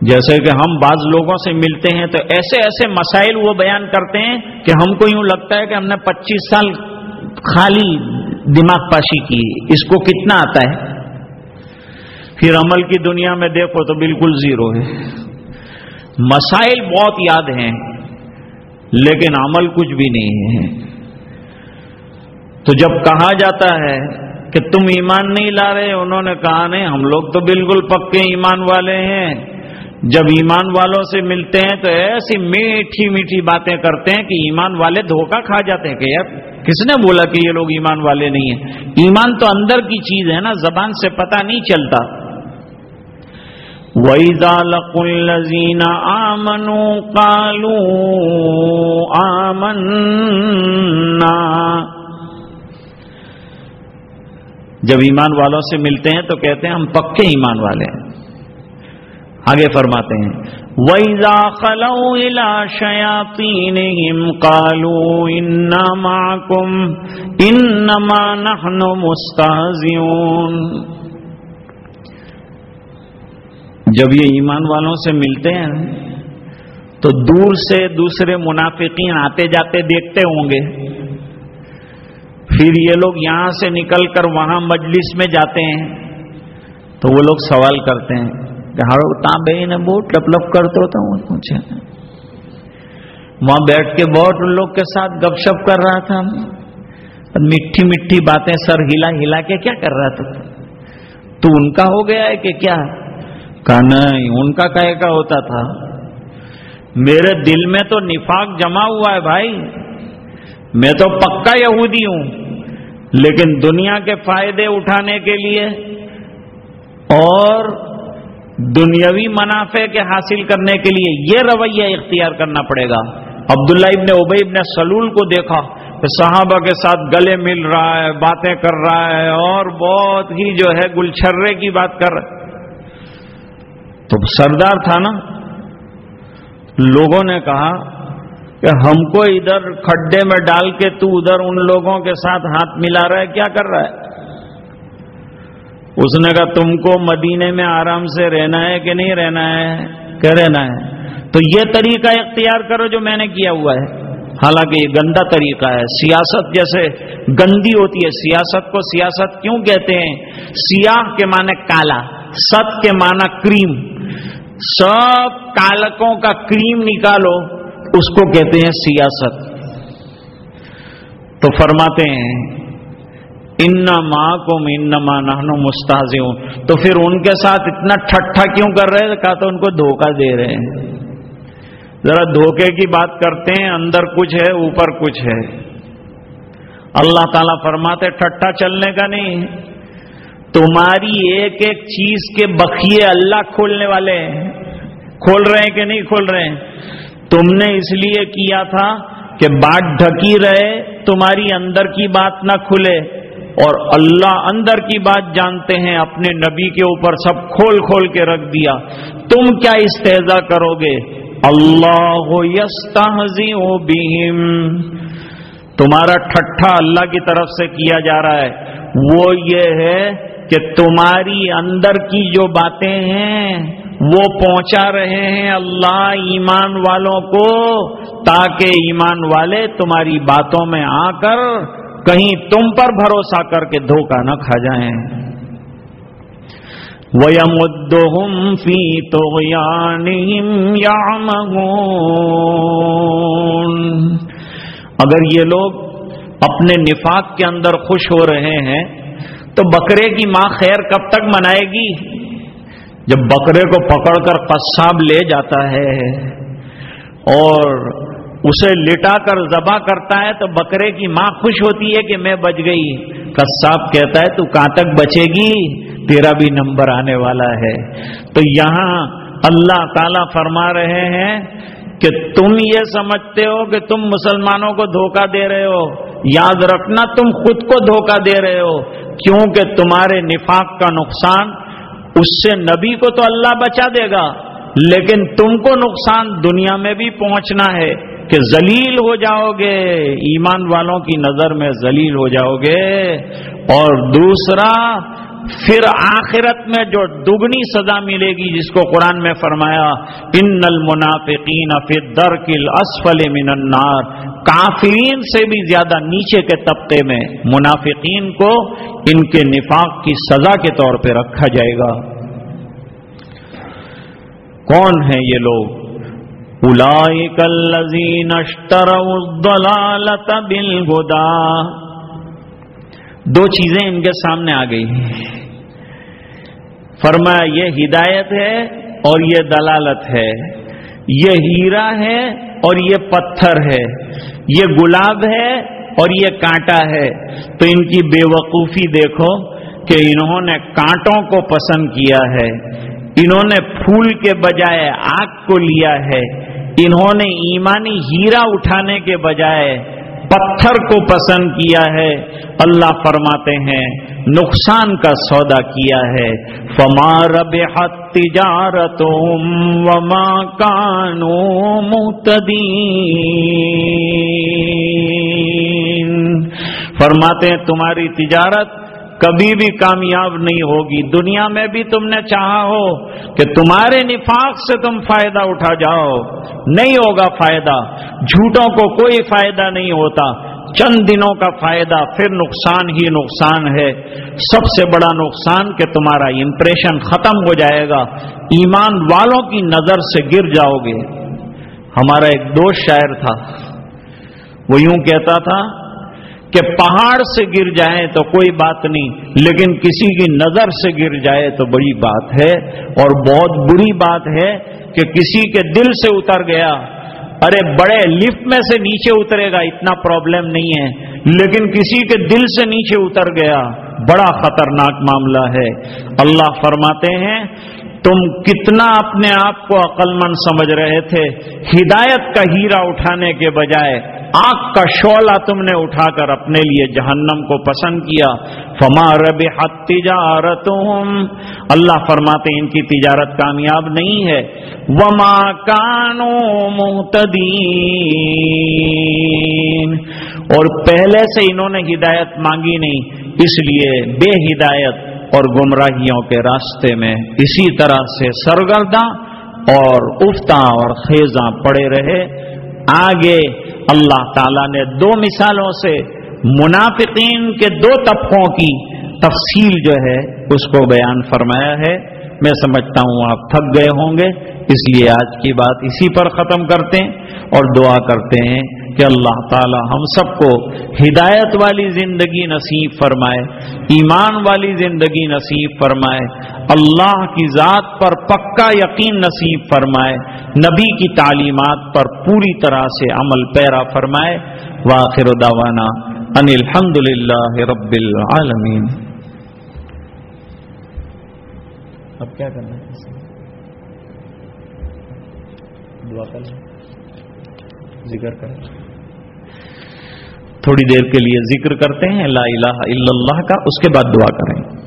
جیسے کہ ہم بعض لوگوں سے ملتے ہیں تو ایسے ایسے مسائل وہ بیان کرتے ہیں کہ ہم کو یوں لگتا ہے کہ ہم نے پچیس سال خالی دماغ پاشی کی، اس کو کتنا آتا ہے؟ پھر عمل کی دنیا میں دیکھو تو بالکل زیرو ہے۔ مسائل بہت یاد ہیں۔ لیکن عمل کچھ بھی نہیں ہے۔ تو جب کہا جاتا ہے کہ تم ایمان نہیں لا رہے، انہوں نے کہا، نہیں، ہم لوگ تو بالکل پکے ایمان والے ہیں۔ جب ایمان والوں سے ملتے ہیں تو ایسی میٹھی میٹھی باتیں کرتے ہیں کہ ایمان والے دھوکہ کھا جاتے ہیں کہ یار، کس نے بولا کہ یہ لوگ ایمان والے نہیں ہیں؟ ایمان تو اندر کی چیز ہے نا، زبان سے پتہ نہیں چلتا۔ وَإِذَا لَقُوا الَّذِينَ آمَنُوا قَالُوا آمَنَّا جب ایمان والوں سے ملتے ہیں تو کہتے ہیں ہم پکے ایمان والے ہیں۔ آگے فرماتے ہیں، وَإِذَا خَلَوْا إِلَى شَيَاطِينِهِمْ قَالُوا إِنَّا مَعَكُمْ، إِنَّمَا نَحْنُ مُسْتَهْزِئُونَ۔ جب یہ ایمان والوں سے ملتے ہیں تو دور سے دوسرے منافقین آتے جاتے دیکھتے ہوں گے۔ پھر یہ لوگ یہاں سے نکل کر وہاں مجلس میں جاتے ہیں۔ تو وہ لوگ سوال کرتے ہیں کہ ہاں، ہر بے نے بہت لپ لپ کرتے ہوتا ہوں، پوچھے۔ وہاں بیٹھ کے بہت ان لوگ کے ساتھ گپ شپ کر رہا تھا۔ میٹھی میٹھی باتیں سر ہلا ہلا کے کیا کر رہا تھا؟ تو ان کا ہو گیا ہے کہ کیا؟ کہا نہیں، ان کا کہے کا ہوتا تھا۔ میرے دل میں تو نفاق جمع ہوا ہے بھائی۔ میں تو پکا یہودی ہوں، لیکن دنیا کے فائدے اٹھانے کے لیے اور دنیاوی منافع کے حاصل کرنے کے لیے یہ رویہ اختیار کرنا پڑے گا۔ عبداللہ ابن ابئی ابن سلول کو دیکھا صحابہ کے ساتھ گلے مل رہا ہے، باتیں کر رہا ہے اور بہت ہی جو ہے گلچھرے کی بات کر رہا ہے۔ تو سردار تھا نا، لوگوں نے کہا کہ ہم کو ادھر کھڈے میں ڈال کے تو ادھر ان لوگوں کے ساتھ ہاتھ ملا رہا ہے، کیا کر رہا ہے؟ اس نے کہا، تم کو مدینے میں آرام سے رہنا ہے کہ نہیں رہنا ہے؟ کہ رہنا ہے؟ تو یہ طریقہ اختیار کرو جو میں نے کیا ہوا ہے۔ حالانکہ یہ گندا طریقہ ہے۔ سیاست جیسے گندی ہوتی ہے۔ سیاست کو سیاست کیوں کہتے ہیں؟ سیاہ کے معنی کالا۔ ست کے معنی کریم۔ سب کالکوں کا کریم نکالو، اس کو کہتے ہیں سیاست۔ تو فرماتے ہیں ان ماں کو ماں نہنو مستحز تو پھر ان کے ساتھ اتنا ٹھٹھا کیوں کر رہے ہیں؟ کہا تو ان کو دھوکہ دے رہے ہیں۔ ذرا دھوکے کی بات کرتے ہیں، اندر کچھ ہے، اوپر کچھ ہے۔ اللہ تعالیٰ فرماتے ٹھٹھا چلنے کا نہیں تمہاری ایک ایک چیز کے بخیے اللہ کھولنے والے ہیں۔ کھول رہے ہیں کہ نہیں کھول رہے ہیں؟ تم نے اس لیے کیا تھا کہ بات ڈھکی رہے، تمہاری اندر کی بات نہ کھلے۔ اور اللہ اندر کی بات جانتے ہیں، اپنے نبی کے اوپر سب کھول کھول کے رکھ دیا۔ تم کیا استحضا کرو گے؟ اللہ بہم۔ تمہارا ٹھٹھا اللہ کی طرف سے کیا جا رہا ہے۔ وہ یہ ہے کہ تمہاری اندر کی جو باتیں ہیں، وہ پہنچا رہے ہیں اللہ ایمان والوں کو، تاکہ ایمان والے تمہاری باتوں میں آ کر کہیں تم پر بھروسہ کر کے دھوکہ نہ کھا جائیں۔ وَيَمُدُّهُمْ فِي طُغْيَانِهِمْ يَعْمَهُونَ۔ اگر یہ لوگ اپنے نفاق کے اندر خوش ہو رہے ہیں تو بکرے کی ماں خیر کب تک منائے گی؟ جب بکرے کو پکڑ کر قصاب لے جاتا ہے اور اسے لٹا کر ذبح کرتا ہے تو بکرے کی ماں خوش ہوتی ہے کہ میں بچ گئی۔ کساب کہتا ہے، تو کہاں تک بچے گی؟ تیرا بھی نمبر آنے والا ہے۔ تو یہاں اللہ تعالی فرما رہے ہیں کہ تم یہ سمجھتے ہو کہ تم مسلمانوں کو دھوکہ دے رہے ہو۔ یاد رکھنا تم خود کو دھوکہ دے رہے ہو، کیونکہ تمہارے نفاق کا نقصان اس سے نبی کو تو اللہ بچا دے گا۔ لیکن تم کو نقصان دنیا میں بھی پہنچنا ہے کہ ذلیل ہو جاؤ گے۔ ایمان والوں کی نظر میں ذلیل ہو جاؤ گے۔ اور دوسرا پھر آخرت میں جو دگنی سزا ملے گی جس کو قرآن میں فرمایا ان المنافقین فی درکل اسفل من النار۔ کافرین سے بھی زیادہ نیچے کے طبقے میں منافقین کو ان کے نفاق کی سزا کے طور پہ رکھا جائے گا۔ کون ہیں یہ لوگ؟ دو چیزیں ان کے سامنے آ گئی فرمایا، یہ ہدایت ہے اور یہ دلالت ہے۔ یہ ہیرا ہے اور یہ پتھر ہے۔ یہ گلاب ہے اور یہ کانٹا ہے۔ تو ان کی بے وقوفی دیکھو کہ انہوں نے کانٹوں کو پسند کیا ہے۔ انہوں نے پھول کے بجائے آگ کو لیا ہے۔ انہوں نے ایمانی ہیرا اٹھانے کے بجائے پتھر کو پسند کیا ہے، اللہ فرماتے ہیں، نقصان کا سودا کیا ہے۔ فمار بےحد تجارت وما کانو متدین فرماتے ہیں، تمہاری تجارت کبھی بھی کامیاب نہیں ہوگی۔ دنیا میں بھی تم نے چاہا ہو کہ تمہارے نفاق سے تم فائدہ اٹھا جاؤ۔ نہیں ہوگا فائدہ۔ جھوٹوں کو کوئی فائدہ نہیں ہوتا۔ چند دنوں کا فائدہ پھر نقصان ہی نقصان ہے۔ سب سے بڑا نقصان کہ تمہارا امپریشن ختم ہو جائے گا۔ ایمان والوں کی نظر سے گر جاؤ گے۔ ہمارا ایک دوست شاعر تھا۔ وہ یوں کہتا تھا کہ پہاڑ سے گر جائیں تو کوئی بات نہیں، لیکن کسی کی نظر سے گر جائے تو بڑی بات ہے۔ اور بہت بری بات ہے کہ کسی کے دل سے اتر گیا۔ ارے، بڑے لفٹ میں سے نیچے اترے گا، اتنا پرابلم نہیں ہے۔ لیکن کسی کے دل سے نیچے اتر گیا، بڑا خطرناک معاملہ ہے۔ اللہ فرماتے ہیں، تم کتنا اپنے آپ کو عقل مند سمجھ رہے تھے۔ ہدایت کا ہیرا اٹھانے کے بجائے آگ کا شعلہ تم نے اٹھا کر اپنے لیے جہنم کو پسند کیا۔ فما رب تجارت اللہ فرماتے ان کی تجارت کامیاب نہیں ہے۔ وما کانو محتدین اور پہلے سے انہوں نے ہدایت مانگی نہیں، اس لیے بے ہدایت اور گمراہیوں کے راستے میں اسی طرح سے سرگرداں اور افتا اور خیزاں پڑے رہے۔ آگے اللہ تعالیٰ نے دو مثالوں سے منافقین کے دو طبقوں کی تفصیل جو ہے اس کو بیان فرمایا ہے۔ میں سمجھتا ہوں آپ تھک گئے ہوں گے، اس لیے آج کی بات اسی پر ختم کرتے ہیں اور دعا کرتے ہیں کہ اللہ تعالی ہم سب کو ہدایت والی زندگی نصیب فرمائے، ایمان والی زندگی نصیب فرمائے، اللہ کی ذات پر پکا یقین نصیب فرمائے، نبی کی تعلیمات پر پوری طرح سے عمل پیرا فرمائے۔ واخر داوانا ان الحمد للہ رب العالمین۔ اب کیا کرنا ہے؟ دعا کر ذکر کریں۔ تھوڑی دیر کے لیے ذکر کرتے ہیں، لا الہ الا اللہ کا، اس کے بعد دعا کریں۔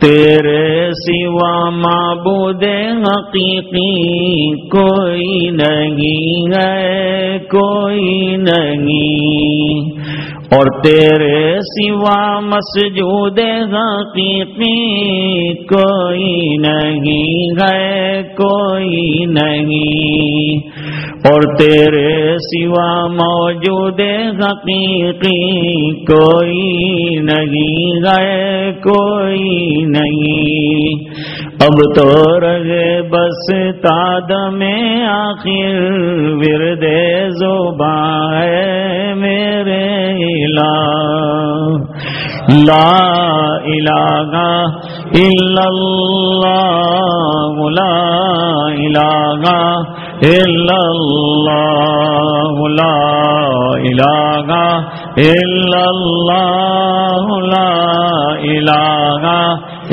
تیرے سوا معبود حقیقی کوئی نہیں ہے، کوئی نہیں۔ اور تیرے سوا مسجود حقیقی کوئی نہیں ہے، کوئی نہیں۔ اور تیرے سوا موجود حقیقی کوئی نہیں ہے، کوئی نہیں۔ اب تو رگے بس تاد میں آخر ورد زبان ہے میرے الہ۔ لا الہ الا اللہ، لا الہ الا اللہ، لا الہ الا اللہ، لا الہ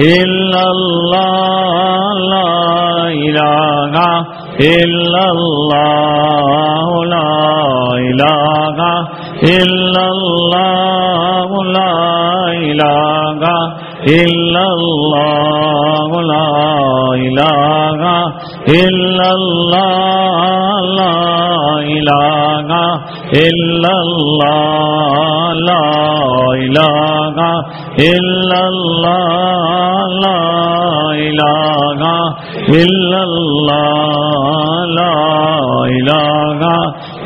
إلا الله لا إله، إلا الله لا إله، إلا الله لا إله، إلا الله لا إله، إلا الله لا إله، إلا الله لا إله، إلا الله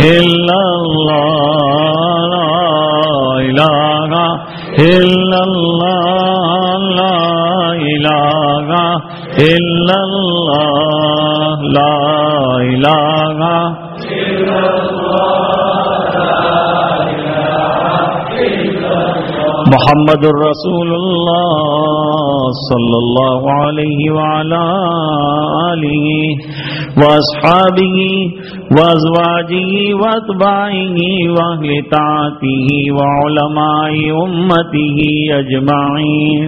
إلا الله لا إله إلا محمد الرسول الله صلى الله عليه وعلى آله وأصحابه وأزواجه وأتباعه وأهل طاعته وعلماء أمته أجمعين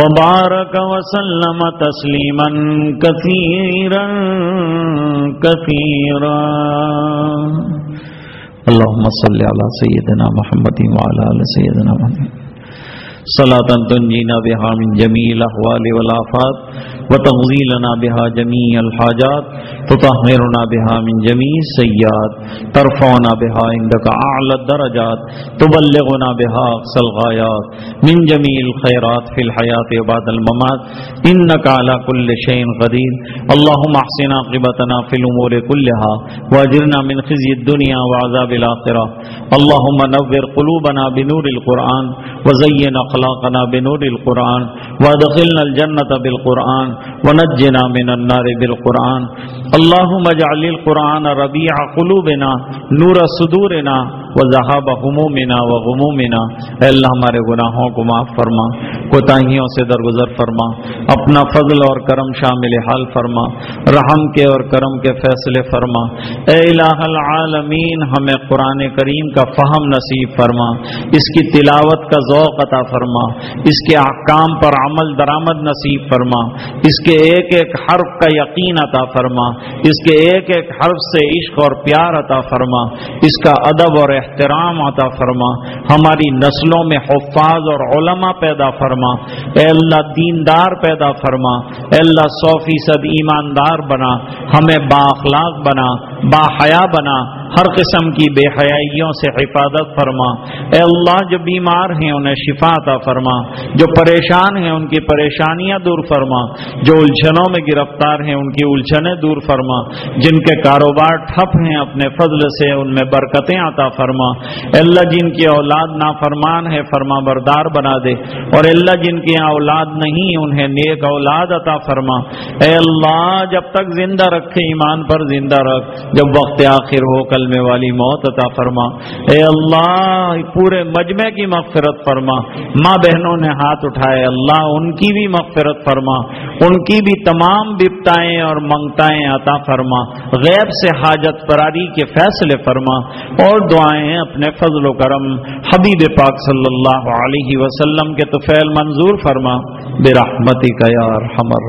وبارك وسلم تسليما كثيرا كثيرا اللهم صل على سيدنا محمد وعلى آل سيدنا محمد صلاة تنجينا بها من جميع الأحوال والآفات وتغزيلنا بها جميع الحاجات، تطهرنا بها من جميع السيئات، ترفعنا بها عندك أعلى الدرجات، تبلغنا بها أقصى الغايات. من جميع الخيرات في الحياة وبعد الممات، إنك على كل شيء قدير. اللهم احسن عاقبتنا في الأمور كلها، واجرنا من خزي الدنيا وعذاب الآخرة. اللهم نور قلوبنا بنور القرآن، وزين أخلاقنا بنور القرآن، وادخلنا الجنة بالقرآن، ونجنا من النار بالقرآن۔ اللهم اجعل القرآن ربيع قلوبنا، نور صدورنا وذهاب همومنا وغمومنا اے اللہ، ہمارے گناہوں کو معاف فرما، کوتاہیوں سے درگزر فرما۔ اپنا فضل اور کرم شامل حال فرما۔ رحم کے اور کرم کے فیصلے فرما۔ اے الہ العالمین، ہمیں قرآن کریم کا فہم نصیب فرما۔ اس کی تلاوت کا ذوق عطا فرما۔ اس کے احکام پر عمل درآمد نصیب فرما۔ اس کے ایک ایک حرف کا یقین عطا فرما۔ اس کے ایک ایک حرف سے عشق اور پیار عطا فرما۔ اس کا ادب اور احترام عطا فرما، ہماری نسلوں میں حفاظ اور علماء پیدا فرما، اے اللہ دیندار پیدا فرما، اے اللہ سو فیصد ایماندار بنا، ہمیں با اخلاق بنا، با حیا بنا، ہر قسم کی بے حیائیوں سے حفاظت فرما۔ اے اللہ جو بیمار ہیں انہیں شفا عطا فرما، جو پریشان ہیں ان کی پریشانیاں دور فرما، جو الجھنوں میں گرفتار ہیں ان کی الجھنیں دور فرما۔ جن کے کاروبار ٹھپ ہیں اپنے فضل سے، ان میں برکتیں عطا فرما۔ اے اللہ جن کی اولاد نافرمان ہے فرما بردار بنا دے۔ اور اللہ جن کی اولاد نہیں، انہیں نیک اولاد عطا فرما۔ اے اللہ، جب تک زندہ رکھے ایمان پر زندہ رکھ۔ جب وقت آخر ہو، کلمے والی موت عطا فرما۔ اے اللہ، پورے مجمع کی مغفرت فرما۔ ماں بہنوں نے ہاتھ اٹھائے۔ اللہ، ان کی بھی مغفرت فرما۔ ان کی بھی تمام بپتائیں اور منگتائیں عطا فرما۔ غیب سے حاجت پراری کے فیصلے فرما۔ اور دعائیں اپنے فضل و کرم حبیب پاک صلی اللہ علیہ وسلم کے تو فعل منظور فرما برحمتی کا یار ہمر